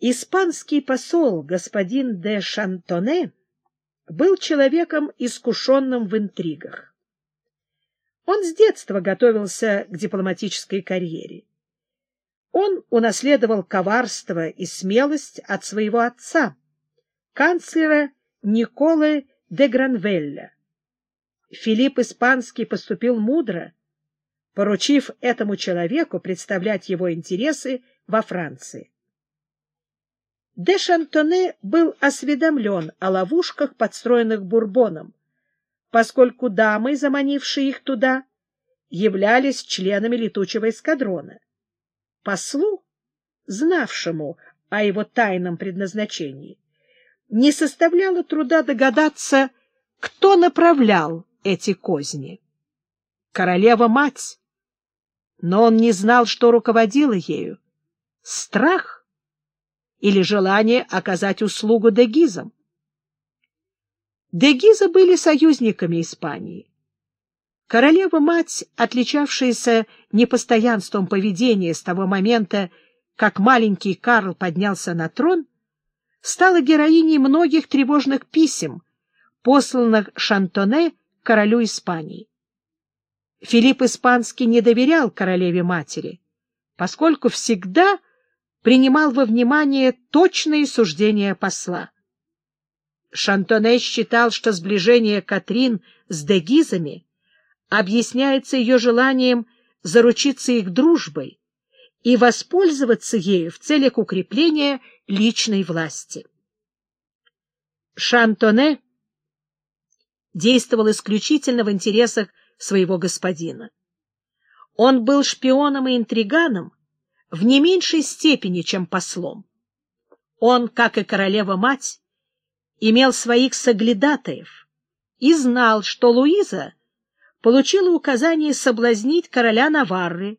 Испанский посол господин де Шантоне был человеком, искушенным в интригах. Он с детства готовился к дипломатической карьере. Он унаследовал коварство и смелость от своего отца, канцлера Николы де Гранвелля. Филипп Испанский поступил мудро, поручив этому человеку представлять его интересы во Франции. Де Шантоне был осведомлен о ловушках, подстроенных Бурбоном, поскольку дамы, заманившие их туда, являлись членами летучего эскадрона. Послу, знавшему о его тайном предназначении, не составляло труда догадаться, кто направлял эти козни. Королева-мать. Но он не знал, что руководило ею. Страх или желание оказать услугу дегизам. Дегизы были союзниками Испании. Королева-мать, отличавшаяся непостоянством поведения с того момента, как маленький Карл поднялся на трон, стала героиней многих тревожных писем, посланных Шантоне королю Испании. Филипп Испанский не доверял королеве-матери, поскольку всегда принимал во внимание точные суждения посла. Шантоне считал, что сближение Катрин с дегизами объясняется ее желанием заручиться их дружбой и воспользоваться ею в целях укрепления личной власти. Шантоне действовал исключительно в интересах своего господина. Он был шпионом и интриганом, в не меньшей степени, чем послом. Он, как и королева-мать, имел своих соглядатаев и знал, что Луиза получила указание соблазнить короля Наварры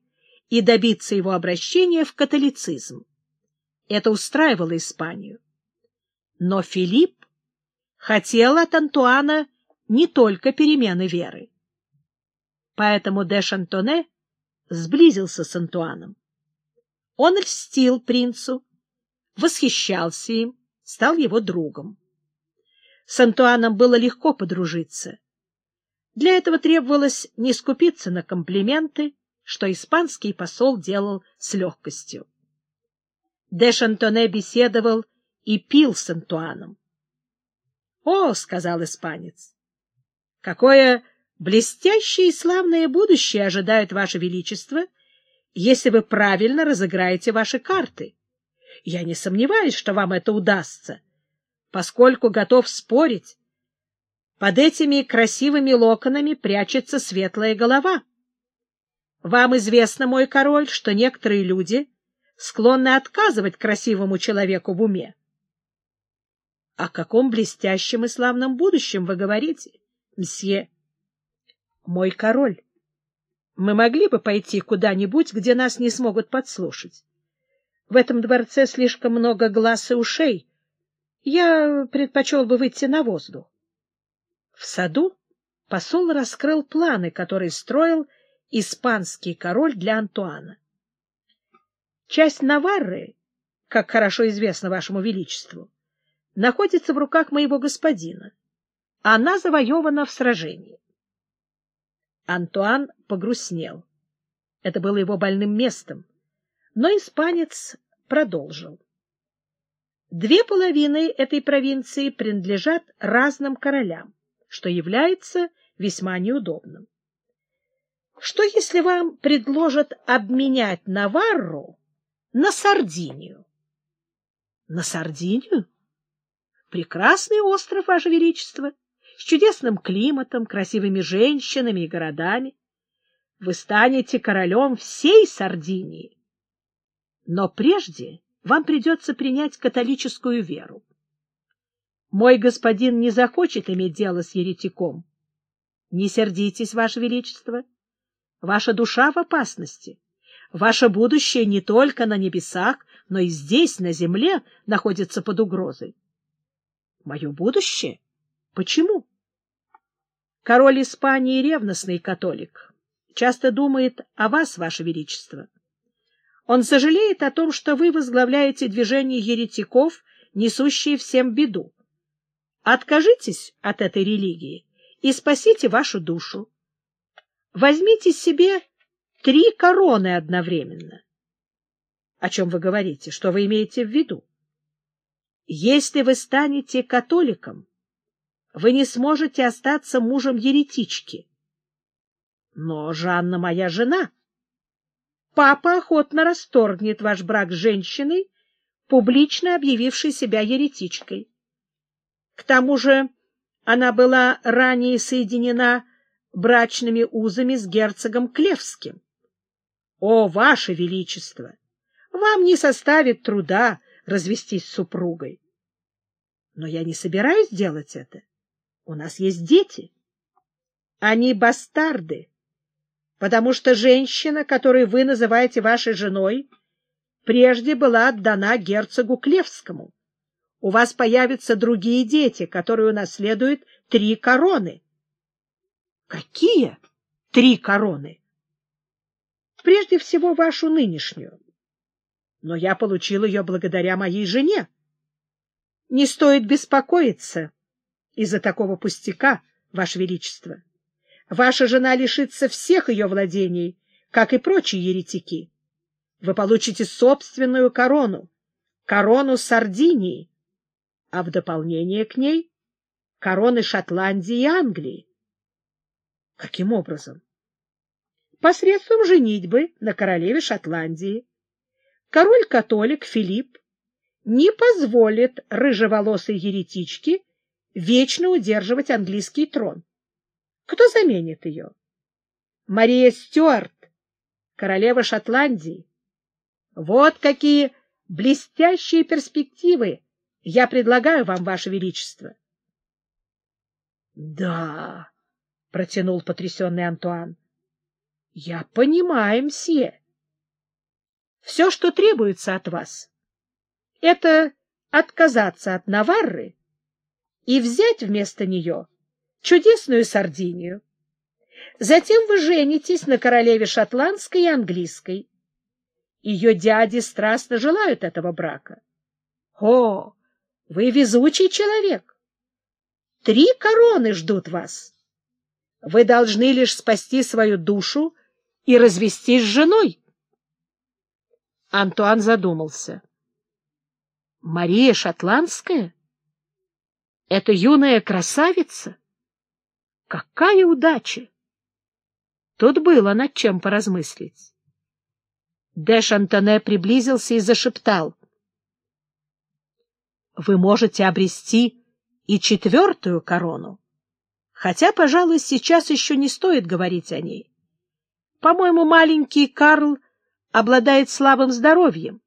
и добиться его обращения в католицизм. Это устраивало Испанию. Но Филипп хотел от Антуана не только перемены веры. Поэтому де Шантоне сблизился с Антуаном. Он льстил принцу, восхищался им, стал его другом. С Антуаном было легко подружиться. Для этого требовалось не скупиться на комплименты, что испанский посол делал с легкостью. Де Шантоне беседовал и пил с Антуаном. — О, — сказал испанец, — какое блестящее и славное будущее ожидает Ваше Величество — если вы правильно разыграете ваши карты. Я не сомневаюсь, что вам это удастся, поскольку готов спорить. Под этими красивыми локонами прячется светлая голова. Вам известно, мой король, что некоторые люди склонны отказывать красивому человеку в уме. — О каком блестящем и славном будущем вы говорите, мсье? — Мой король, мы могли бы пойти куда-нибудь, где нас не смогут подслушать. В этом дворце слишком много глаз и ушей. Я предпочел бы выйти на воздух. В саду посол раскрыл планы, которые строил испанский король для Антуана. Часть Наварры, как хорошо известно вашему величеству, находится в руках моего господина. Она завоевана в сражении. Антуан погрустнел. Это было его больным местом. Но испанец продолжил. Две половины этой провинции принадлежат разным королям, что является весьма неудобным. Что если вам предложат обменять Наварру на Сардинию? На Сардинию? Прекрасный остров, Ваше Величество с чудесным климатом, красивыми женщинами и городами. Вы станете королем всей Сардинии. Но прежде вам придется принять католическую веру. Мой господин не захочет иметь дело с еретиком. Не сердитесь, Ваше Величество. Ваша душа в опасности. Ваше будущее не только на небесах, но и здесь, на земле, находится под угрозой. Мое будущее? Почему? Король Испании ревностный католик, часто думает о вас, ваше величество. Он сожалеет о том, что вы возглавляете движение еретиков, несущие всем беду. Откажитесь от этой религии и спасите вашу душу. Возьмите себе три короны одновременно. О чем вы говорите? Что вы имеете в виду? Если вы станете католиком, вы не сможете остаться мужем еретички. Но Жанна моя жена. Папа охотно расторгнет ваш брак с женщиной, публично объявившей себя еретичкой. К тому же она была ранее соединена брачными узами с герцогом Клевским. О, ваше величество! Вам не составит труда развестись с супругой. Но я не собираюсь делать это. У нас есть дети. Они бастарды, потому что женщина, которую вы называете вашей женой, прежде была отдана герцогу Клевскому. У вас появятся другие дети, которые унаследуют три короны. Какие три короны? Прежде всего, вашу нынешнюю. Но я получил ее благодаря моей жене. Не стоит беспокоиться из-за такого пустяка, Ваше Величество. Ваша жена лишится всех ее владений, как и прочие еретики. Вы получите собственную корону, корону Сардинии, а в дополнение к ней — короны Шотландии и Англии. Каким образом? Посредством женитьбы на королеве Шотландии. Король-католик Филипп не позволит рыжеволосой еретичке вечно удерживать английский трон. Кто заменит ее? Мария Стюарт, королева Шотландии. Вот какие блестящие перспективы я предлагаю вам, ваше величество. — Да, — протянул потрясенный Антуан, — я понимаю, мсье. Все, что требуется от вас, это отказаться от Наварры и взять вместо нее чудесную Сардинию. Затем вы женитесь на королеве шотландской и английской. Ее дяди страстно желают этого брака. О, вы везучий человек! Три короны ждут вас. Вы должны лишь спасти свою душу и развестись с женой. Антуан задумался. Мария Шотландская? Это юная красавица? Какая удача! Тут было над чем поразмыслить. Де Шантоне приблизился и зашептал. «Вы можете обрести и четвертую корону, хотя, пожалуй, сейчас еще не стоит говорить о ней. По-моему, маленький Карл обладает слабым здоровьем,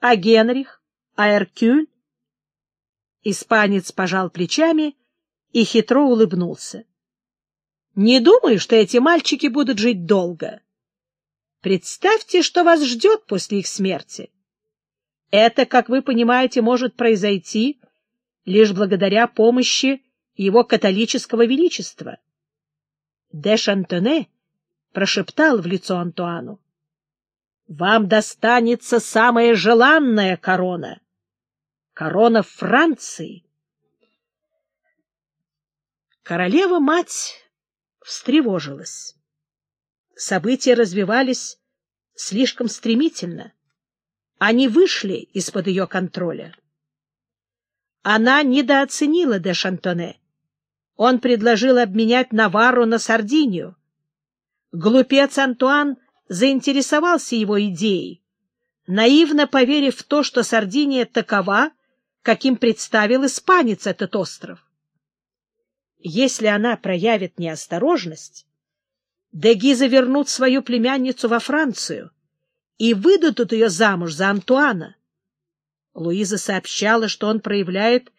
а Генрих, а Эркюль...» Испанец пожал плечами и хитро улыбнулся. Не думаю, что эти мальчики будут жить долго. Представьте, что вас ждет после их смерти. Это, как вы понимаете, может произойти лишь благодаря помощи его католического величества. Де Шантоне прошептал в лицо Антуану. — Вам достанется самая желанная корона — корона Франции. Королева-мать встревожилась. События развивались слишком стремительно. Они вышли из-под ее контроля. Она недооценила де Шантоне. Он предложил обменять Наварру на Сардинию. Глупец Антуан заинтересовался его идеей, наивно поверив в то, что Сардиния такова, каким представил испанец этот остров. Если она проявит неосторожность, Дегиза вернут свою племянницу во Францию и выдадут ее замуж за Антуана. Луиза сообщала, что он проявляет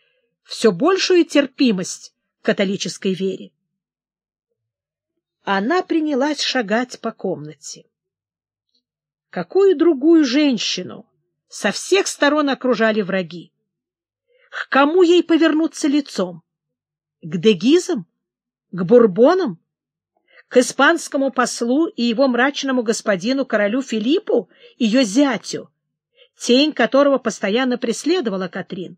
все большую терпимость к католической вере. Она принялась шагать по комнате. Какую другую женщину со всех сторон окружали враги? К кому ей повернуться лицом? К дегизам? К бурбонам? к испанскому послу и его мрачному господину королю Филиппу, ее зятю, тень которого постоянно преследовала Катрин.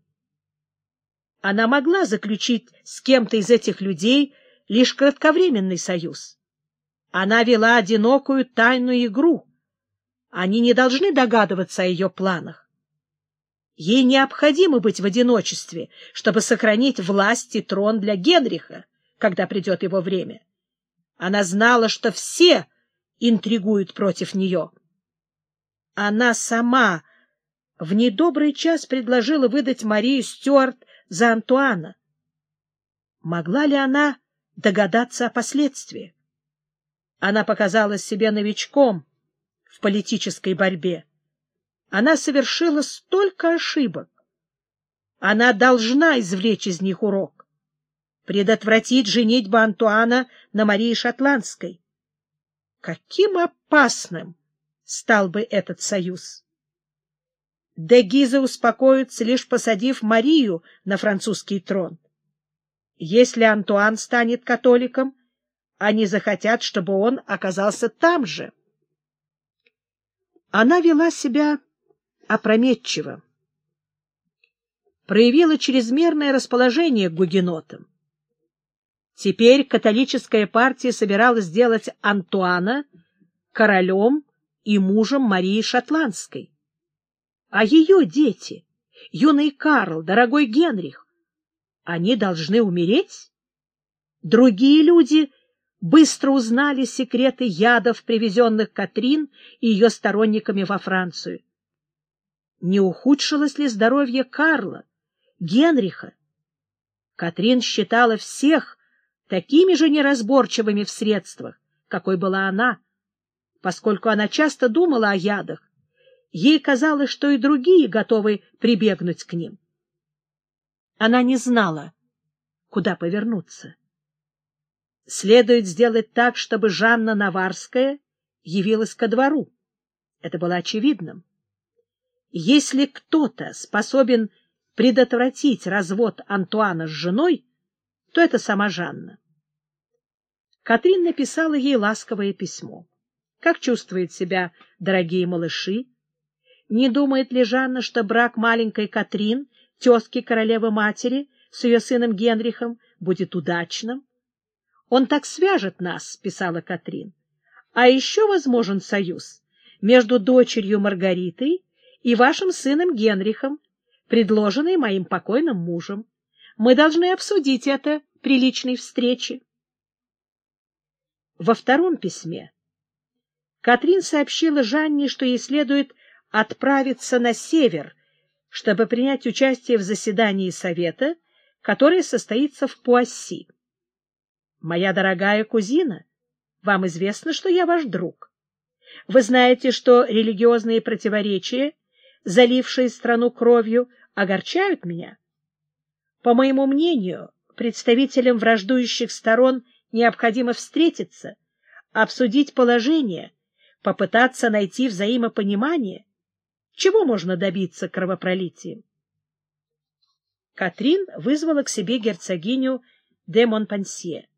Она могла заключить с кем-то из этих людей лишь кратковременный союз. Она вела одинокую тайную игру. Они не должны догадываться о ее планах. Ей необходимо быть в одиночестве, чтобы сохранить власть и трон для Генриха, когда придет его время. Она знала, что все интригуют против нее. Она сама в недобрый час предложила выдать Марию Стюарт за Антуана. Могла ли она догадаться о последствиях? Она показалась себе новичком в политической борьбе. Она совершила столько ошибок. Она должна извлечь из них урок, предотвратить женитьбу Антуана на Марии Шотландской. Каким опасным стал бы этот союз! Де Гиза успокоится, лишь посадив Марию на французский трон. Если Антуан станет католиком, они захотят, чтобы он оказался там же. Она вела себя опрометчиво, проявила чрезмерное расположение к гугенотам. Теперь католическая партия собиралась сделать Антуана королем и мужем Марии Шотландской. А ее дети, юный Карл, дорогой Генрих, они должны умереть? Другие люди быстро узнали секреты ядов, привезенных Катрин и ее сторонниками во Францию. Не ухудшилось ли здоровье Карла, Генриха? Катрин считала всех такими же неразборчивыми в средствах, какой была она, поскольку она часто думала о ядах. Ей казалось, что и другие готовы прибегнуть к ним. Она не знала, куда повернуться. Следует сделать так, чтобы Жанна Наварская явилась ко двору. Это было очевидным. Если кто-то способен предотвратить развод Антуана с женой, то это сама Жанна. Катрин написала ей ласковое письмо. Как чувствует себя дорогие малыши? Не думает ли Жанна, что брак маленькой Катрин, тезки королевы-матери, с ее сыном Генрихом, будет удачным? Он так свяжет нас, — писала Катрин. А еще возможен союз между дочерью Маргаритой и вашим сыном Генрихом, предложенный моим покойным мужем. Мы должны обсудить это при личной встрече. Во втором письме Катрин сообщила Жанне, что ей следует отправиться на север, чтобы принять участие в заседании совета, которое состоится в Пуасси. «Моя дорогая кузина, вам известно, что я ваш друг. Вы знаете, что религиозные противоречия, залившие страну кровью, огорчают меня. По моему мнению, представителям враждующих сторон необходимо встретиться, обсудить положение, попытаться найти взаимопонимание, чего можно добиться кровопролитием? Катрин вызвала к себе герцогиню де Монпансье.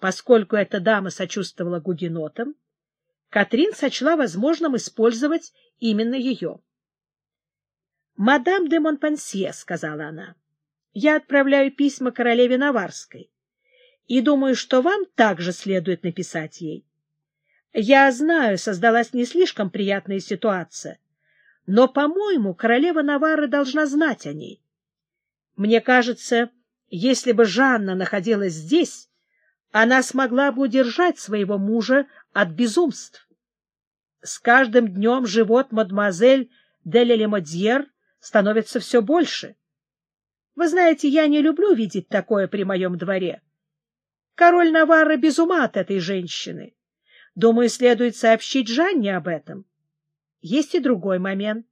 Поскольку эта дама сочувствовала гугенотам, Катрин сочла возможным использовать именно ее. «Мадам де Монпансье», — сказала она, — «я отправляю письма королеве Наварской и думаю, что вам также следует написать ей. Я знаю, создалась не слишком приятная ситуация, но, по-моему, королева Наварры должна знать о ней. Мне кажется, если бы Жанна находилась здесь, она смогла бы удержать своего мужа от безумств. С каждым днем живот мадемуазель Делелемодьер становится все больше. Вы знаете, я не люблю видеть такое при моем дворе. Король Наварры без ума от этой женщины. Думаю, следует сообщить Жанне об этом. Есть и другой момент.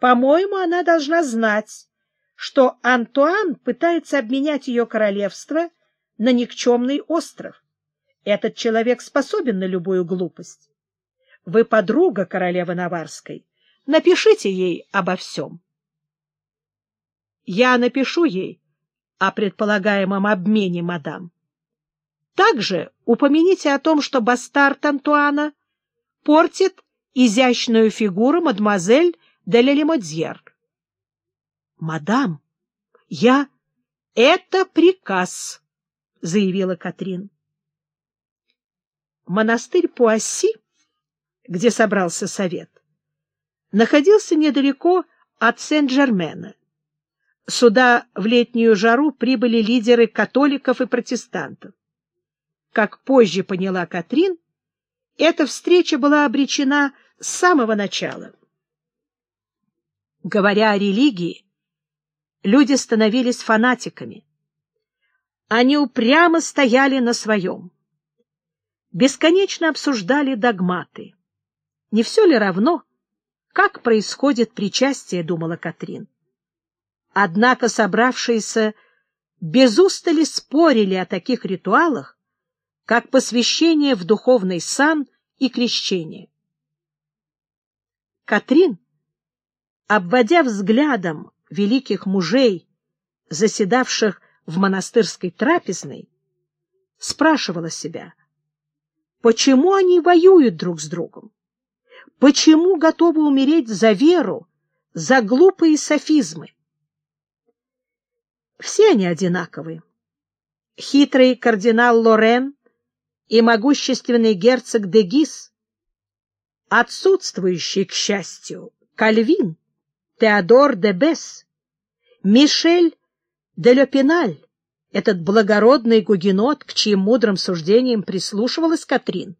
По-моему, она должна знать, что Антуан пытается обменять ее королевство на никчемный остров. Этот человек способен на любую глупость. Вы подруга королевы Наварской. Напишите ей обо всем. Я напишу ей о предполагаемом обмене, мадам. Также упомяните о том, что бастард Антуана портит изящную фигуру мадемуазель де Лелемодьер. — Мадам, я... — Это приказ, — заявила Катрин. Монастырь Пуасси, где собрался совет, находился недалеко от Сен-Жермена. Сюда в летнюю жару прибыли лидеры католиков и протестантов. Как позже поняла Катрин, эта встреча была обречена с самого начала. Говоря о религии, люди становились фанатиками. Они упрямо стояли на своем. Бесконечно обсуждали догматы. Не все ли равно, как происходит причастие, думала Катрин. Однако собравшиеся без устали спорили о таких ритуалах, как посвящение в духовный сан и крещение. Катрин, обводя взглядом великих мужей, заседавших в монастырской трапезной, спрашивала себя, почему они воюют друг с другом, почему готовы умереть за веру, за глупые софизмы. Все они одинаковы. Хитрый кардинал Лорен и могущественный герцог де Гис, отсутствующий, к счастью, Кальвин, Теодор де Бес, Мишель де Лепиналь, этот благородный гугенот, к чьим мудрым суждениям прислушивалась Катрин,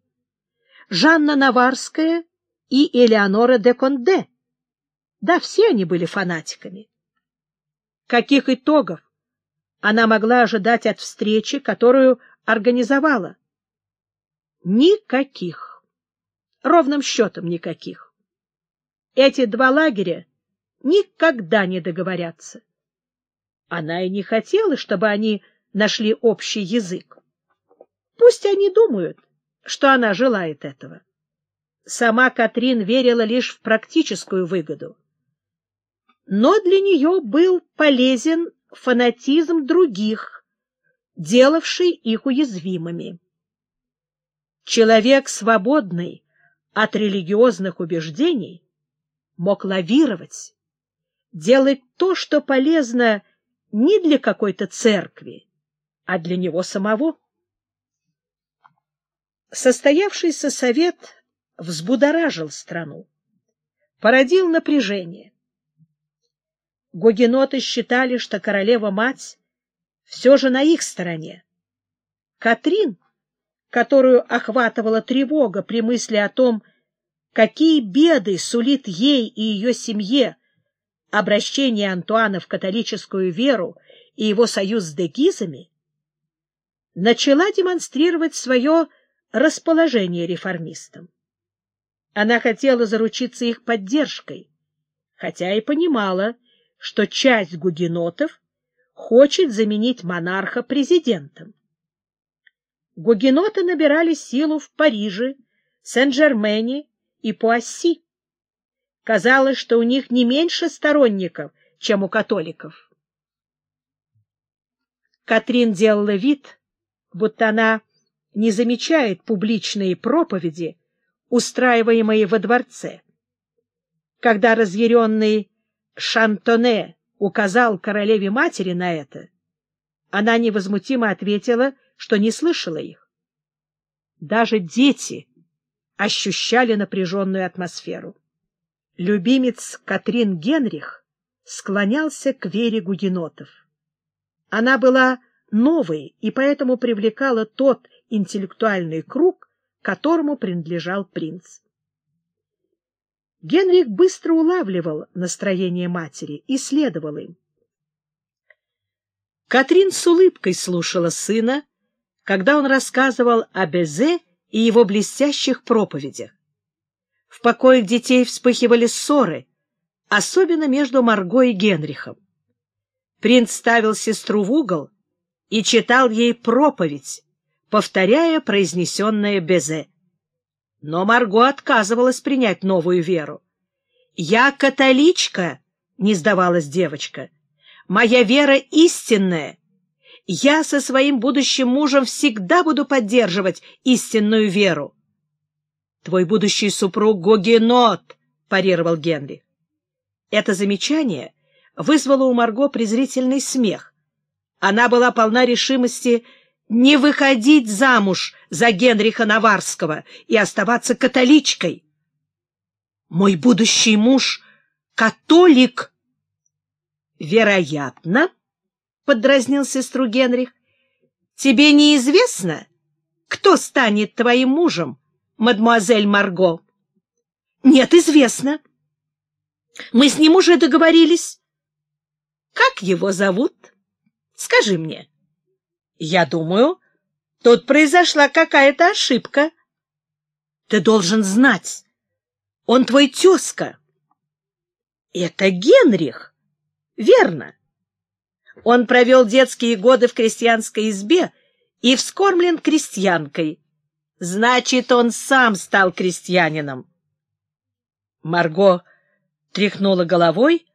Жанна Наварская и Элеонора де Конде. Да, все они были фанатиками. Каких итогов она могла ожидать от встречи, которую организовала? Никаких. Ровным счетом никаких. Эти два лагеря никогда не договорятся. Она и не хотела, чтобы они нашли общий язык. Пусть они думают, что она желает этого. Сама Катрин верила лишь в практическую выгоду. Но для нее был полезен фанатизм других, делавший их уязвимыми. Человек, свободный от религиозных убеждений, мог лавировать, делать то, что полезно не для какой-то церкви, а для него самого. Состоявшийся совет взбудоражил страну, породил напряжение. Гугеноты считали, что королева-мать все же на их стороне. Катрин — которую охватывала тревога при мысли о том, какие беды сулит ей и ее семье обращение Антуана в католическую веру и его союз с дегизами, начала демонстрировать свое расположение реформистам. Она хотела заручиться их поддержкой, хотя и понимала, что часть гугенотов хочет заменить монарха президентом. Гугеноты набирали силу в Париже, Сен-Жермене и Пуасси. Казалось, что у них не меньше сторонников, чем у католиков. Катрин делала вид, будто она не замечает публичные проповеди, устраиваемые во дворце. Когда разъяренный Шантоне указал королеве-матери на это, она невозмутимо ответила — что не слышала их. Даже дети ощущали напряженную атмосферу. Любимец Катрин Генрих склонялся к вере гугенотов. Она была новой и поэтому привлекала тот интеллектуальный круг, которому принадлежал принц. Генрих быстро улавливал настроение матери и следовал им. Катрин с улыбкой слушала сына, когда он рассказывал о Безе и его блестящих проповедях. В покоях детей вспыхивали ссоры, особенно между Марго и Генрихом. Принц ставил сестру в угол и читал ей проповедь, повторяя произнесенное Безе. Но Марго отказывалась принять новую веру. «Я католичка», — не сдавалась девочка. «Моя вера истинная, Я со своим будущим мужем всегда буду поддерживать истинную веру. — Твой будущий супруг Гогенот, — парировал Генри. Это замечание вызвало у Марго презрительный смех. Она была полна решимости не выходить замуж за Генриха Наварского и оставаться католичкой. Мой будущий муж — католик. Вероятно, — подразнил сестру Генрих, — тебе неизвестно, кто станет твоим мужем, мадемуазель Марго? — Нет, известно. Мы с ним уже договорились. — Как его зовут? Скажи мне. — Я думаю, тут произошла какая-то ошибка. — Ты должен знать. Он твой тезка. — Это Генрих. Верно. Он провел детские годы в крестьянской избе и вскормлен крестьянкой. Значит, он сам стал крестьянином. Марго тряхнула головой,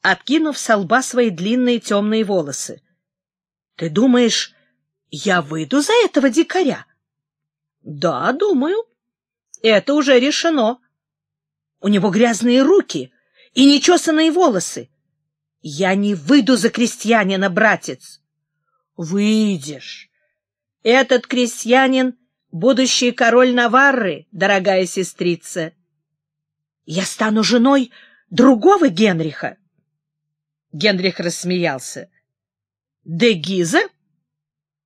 откинув со лба свои длинные темные волосы. — Ты думаешь, я выйду за этого дикаря? — Да, думаю. Это уже решено. У него грязные руки и нечесанные волосы. Я не выйду за крестьянина, братец. — Выйдешь. Этот крестьянин — будущий король Наварры, дорогая сестрица. Я стану женой другого Генриха. Генрих рассмеялся. — Де Гиза?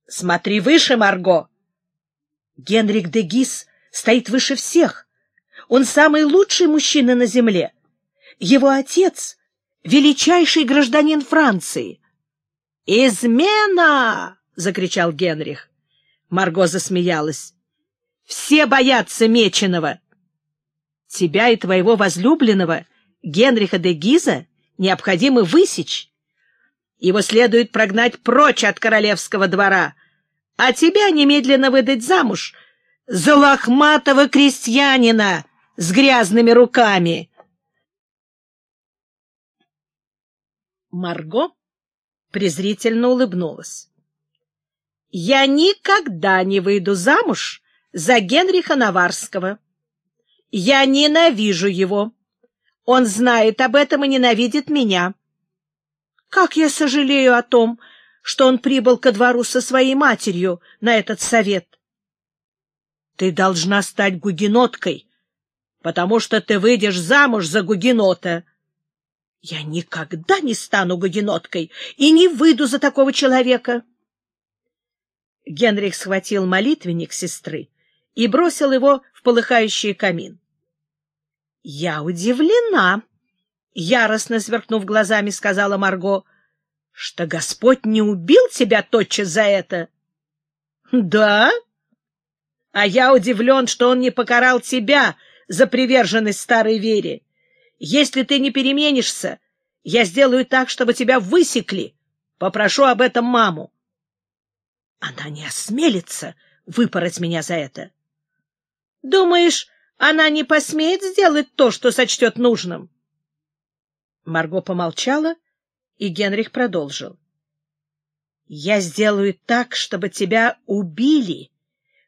Смотри выше, Марго. Генрих де Гиз стоит выше всех. Он самый лучший мужчина на земле. Его отец — величайший гражданин Франции. «Измена!» — закричал Генрих. Марго засмеялась. «Все боятся Меченого!» Тебя и твоего возлюбленного, Генриха де Гиза, необходимо высечь. Его следует прогнать прочь от королевского двора, а тебя немедленно выдать замуж за лохматого крестьянина с грязными руками. Марго презрительно улыбнулась. — Я никогда не выйду замуж за Генриха Наварского. Я ненавижу его. Он знает об этом и ненавидит меня. Как я сожалею о том, что он прибыл ко двору со своей матерью на этот совет. Ты должна стать гугеноткой, потому что ты выйдешь замуж за гугенота. Я никогда не стану гугеноткой и не выйду за такого человека. Генрих схватил молитвенник сестры и бросил его в полыхающий камин. — Я удивлена, — яростно сверкнув глазами, сказала Марго, — что Господь не убил тебя тотчас за это. — Да? А я удивлен, что он не покарал тебя за приверженность старой вере. Если ты не переменишься, я сделаю так, чтобы тебя высекли. Попрошу об этом маму. Она не осмелится выпороть меня за это. Думаешь, она не посмеет сделать то, что сочтет нужным? Марго помолчала, и Генрих продолжил. — Я сделаю так, чтобы тебя убили,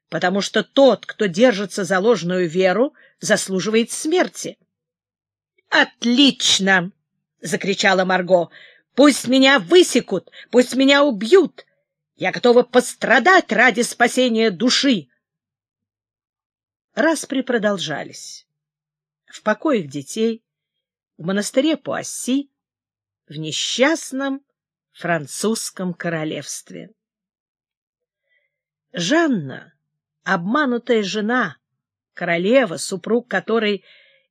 потому что тот, кто держится за ложную веру, заслуживает смерти. — Отлично! — закричала Марго. — Пусть меня высекут, пусть меня убьют. Я готова пострадать ради спасения души. Распри продолжались. В покоях детей, в монастыре Пуасси, в несчастном французском королевстве. Жанна, обманутая жена, королева, супруг которой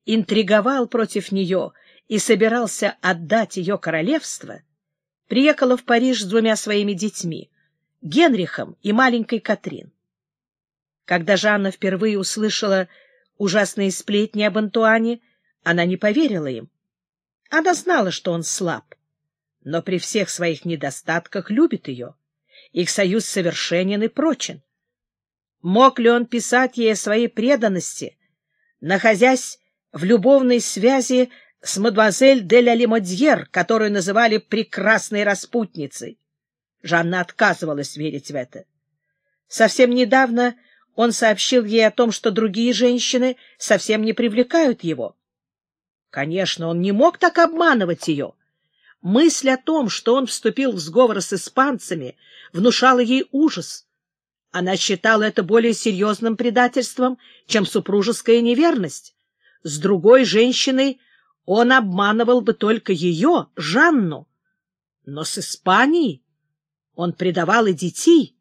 интриговал против нее и собирался отдать ее королевство, приехала в Париж с двумя своими детьми, Генрихом и маленькой Катрин. Когда Жанна впервые услышала ужасные сплетни об Антуане, она не поверила им. Она знала, что он слаб, но при всех своих недостатках любит ее. Их союз совершенен и прочен. Мог ли он писать ей о своей преданности, находясь в любовной связи с мадемуазель де ля Лимодьер, которую называли «прекрасной распутницей»? Жанна отказывалась верить в это. Совсем недавно он сообщил ей о том, что другие женщины совсем не привлекают его. Конечно, он не мог так обманывать ее. Мысль о том, что он вступил в сговор с испанцами, внушала ей ужас. Она считала это более серьезным предательством, чем супружеская неверность. С другой женщиной он обманывал бы только ее, Жанну. Но с Испанией он предавал и детей,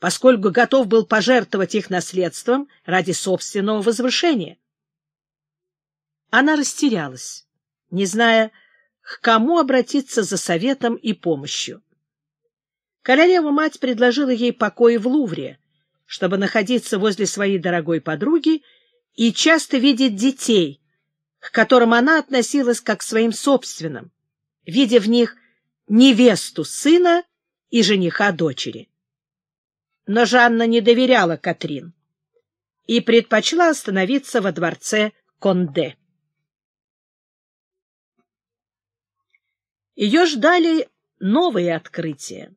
поскольку готов был пожертвовать их наследством ради собственного возвышения. Она растерялась, не зная, к кому обратиться за советом и помощью. Королева-мать предложила ей покой в Лувре, чтобы находиться возле своей дорогой подруги и часто видеть детей, к которым она относилась как к своим собственным, видя в них невесту сына и жениха дочери. Но Жанна не доверяла Катрин и предпочла остановиться во дворце Конде. Ее ждали новые открытия.